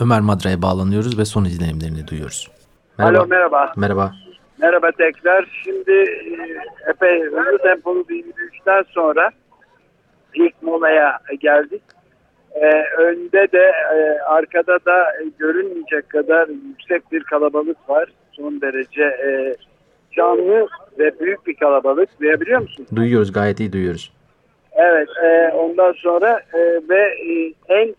Ömer Madra'ya bağlanıyoruz ve son izlenimlerini duyuyoruz. Merhaba. Alo merhaba. Merhaba. Merhaba tekrar. Şimdi e, epey hızlı tempolu bir yürüyüşten sonra ilk molaya geldik. Ee, önde de e, arkada da e, görünmeyecek kadar yüksek bir kalabalık var. Son derece e, canlı ve büyük bir kalabalık. Duyabiliyor musun? Duyuyoruz gayet iyi duyuyoruz. Evet e, ondan sonra e, ve e, en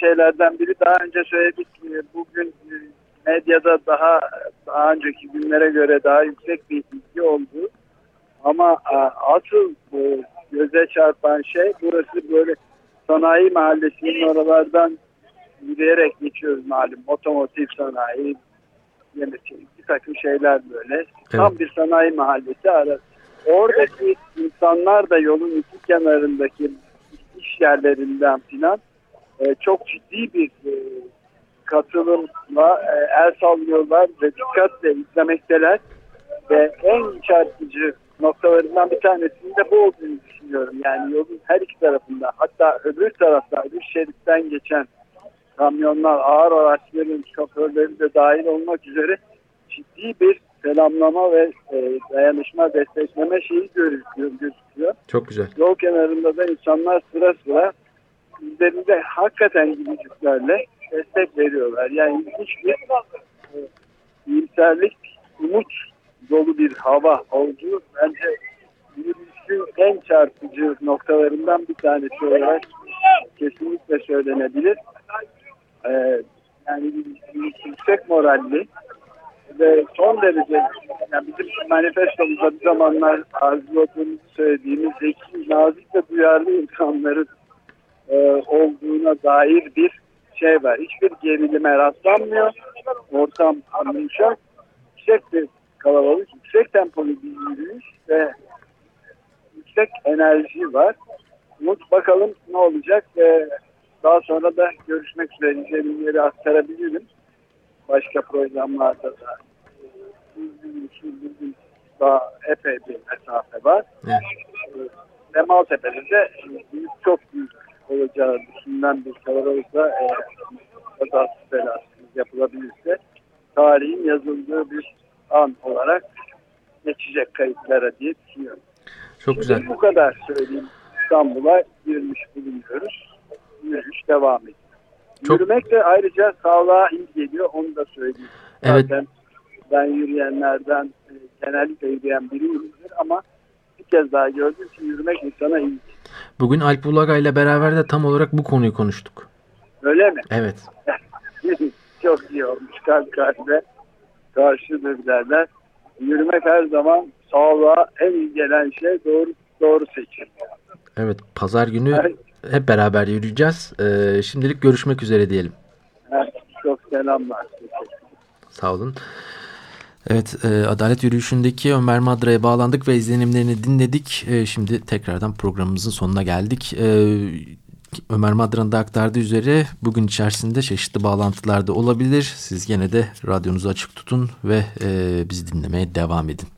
şeylerden biri daha önce söyledik e, bugün e, medyada daha daha önceki günlere göre daha yüksek bir ilgi oldu. Ama e, asıl göze çarpan şey burası böyle sanayi mahallesinin oralardan yürüyerek geçiyoruz malum. Otomotiv sanayi, yönetim, bir takım şeyler böyle. Evet. Tam bir sanayi mahallesi arası. Oradaki insanlar da yolun iki kenarındaki iş yerlerinden filan e, çok ciddi bir e, katılımla e, el sallıyorlar ve dikkatle izlemekteler. Ve en çarpıcı noktalarından bir tanesinin de bu olduğunu düşünüyorum. Yani yolun her iki tarafında hatta öbür tarafta öbür şeritten geçen kamyonlar, ağır araçların şoförleri de dahil olmak üzere ciddi bir selamlama ve e, dayanışma, destekleme şeyi gözüküyor. Çok güzel. Yol kenarında da insanlar sıra sıra üzerinde hakikaten gülücüklerle destek veriyorlar. Yani hiçbir e, iyimserlik, umut dolu bir hava olduğu bence yürüyüşün en çarpıcı noktalarından bir tanesi olarak kesinlikle söylenebilir. Ee, yani yüksek moralli ve son derece yani bizim manifestomuzda bir zamanlar arzuladığımızı söylediğimiz zeki, nazik ve duyarlı insanların e, olduğuna dair bir şey var. Hiçbir gerilime rastlanmıyor. Ortam yumuşak. Yüksek bir kalabalık, yüksek tempolu bir yürüyüş ve yüksek enerji var. Umut bakalım ne olacak ve daha sonra da görüşmek üzere izlenimleri aktarabilirim. Başka programlarda da daha epey bir mesafe var. Evet. Maltepe'de de düşünülen bir kalabalıkla e, kazasız belasız yapılabilirse tarihin yazıldığı bir an olarak geçecek kayıtlara diye düşünüyorum. Çok Şimdi güzel. Bu kadar söyleyeyim. İstanbul'a girmiş bulunuyoruz. Yürüyüş devam ediyor. Çok... Yürümek de ayrıca sağlığa iyi geliyor. Onu da söyleyeyim. Evet. Zaten ben yürüyenlerden e, genellikle yürüyen biriyimdir ama bir kez daha gördüm ki yürümek insana iyi. Bugün Alp Ulaga ile beraber de tam olarak bu konuyu konuştuk. Öyle mi? Evet. Çok iyi olmuş kalp kalbe karşıdır derler. Yürümek her zaman sağlığa en iyi gelen şey doğru doğru seçim. Evet pazar günü evet. hep beraber yürüyeceğiz. Ee, şimdilik görüşmek üzere diyelim. Evet, çok selamlar. Sağ olun. Evet, e, Adalet Yürüyüşü'ndeki Ömer Madra'ya bağlandık ve izlenimlerini dinledik. E, şimdi tekrardan programımızın sonuna geldik. E, Ömer Madra'nın da aktardığı üzere bugün içerisinde çeşitli bağlantılar da olabilir. Siz gene de radyonuzu açık tutun ve e, bizi dinlemeye devam edin.